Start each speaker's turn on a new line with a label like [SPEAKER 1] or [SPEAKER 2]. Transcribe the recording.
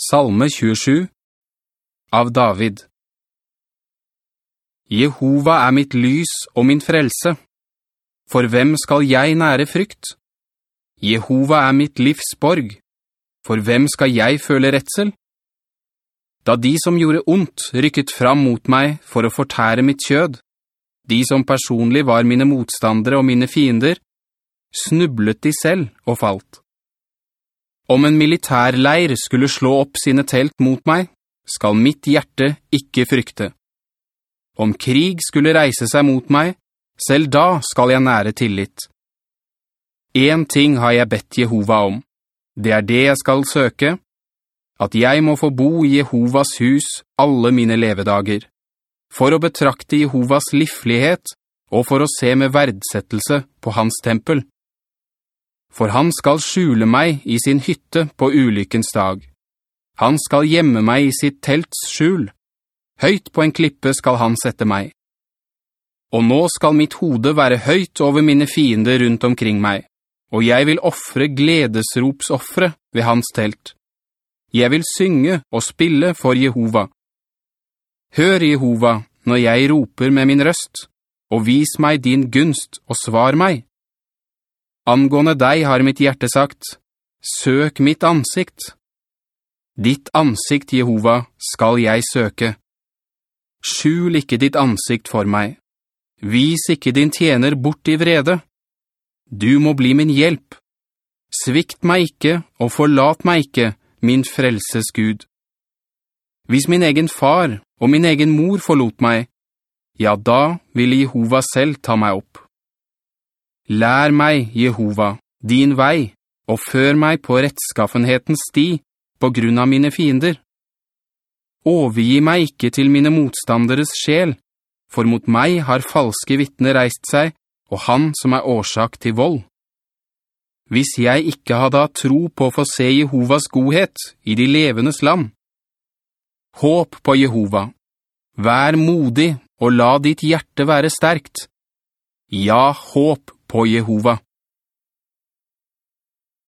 [SPEAKER 1] Salme 27 Av David Jehova er mitt lys og min frelse. For hvem skal jeg nære frykt? Jehova er mitt livsborg. For hvem skal jeg føle retsel? Da de som gjorde ondt rykket fram mot meg for å fortære mitt kjød, de som personlig var mine motstandere og mine fiender, snublet de selv og falt. Om en militærleir skulle slå opp sine telt mot meg, skal mitt hjerte ikke frykte. Om krig skulle reise seg mot meg, selv da skal jeg nære tillit. En ting har jeg bedt Jehova om. Det er det jeg skal søke, at jeg må få bo i Jehovas hus alle mine levedager, for å betrakte Jehovas livlighet og for å se med verdsettelse på hans tempel for han skal skjule meg i sin hytte på ulykkens dag. Han skal gjemme meg i sitt telts skjul. Høyt på en klippe skal han sette meg. Og nå skal mitt hode være høyt over mine fiender rundt omkring meg, og jeg vil offre gledesropsoffre ved hans telt. Jeg vil synge og spille for Jehova. Hør Jehova når jeg roper med min røst, og vis meg din gunst og svar meg. Angående deg har mitt hjerte sagt, søk mitt ansikt. Ditt ansikt, Jehova, skal jeg søke. Skjul ikke ditt ansikt for meg. Vis ikke din tjener bort i vrede. Du må bli min hjelp. Svikt meg ikke og forlat meg ikke, min frelses Gud. Hvis min egen far og min egen mor forlot meg, ja da ville Jehova selv ta meg opp. Lær meg, Jehova, din vei, og før meg på rettskaffenhetens sti, på grunn av mine fiender. Overgi meg ikke til mine motstanderes sjel, for mot meg har falske vittner reist seg, og han som er årsak til vold. Hvis jeg ikke hadde hatt tro på å få se Jehovas godhet i de levendes land. Håp på Jehova. Vær modig og la ditt hjerte være sterkt. Ja, håp på Jehova.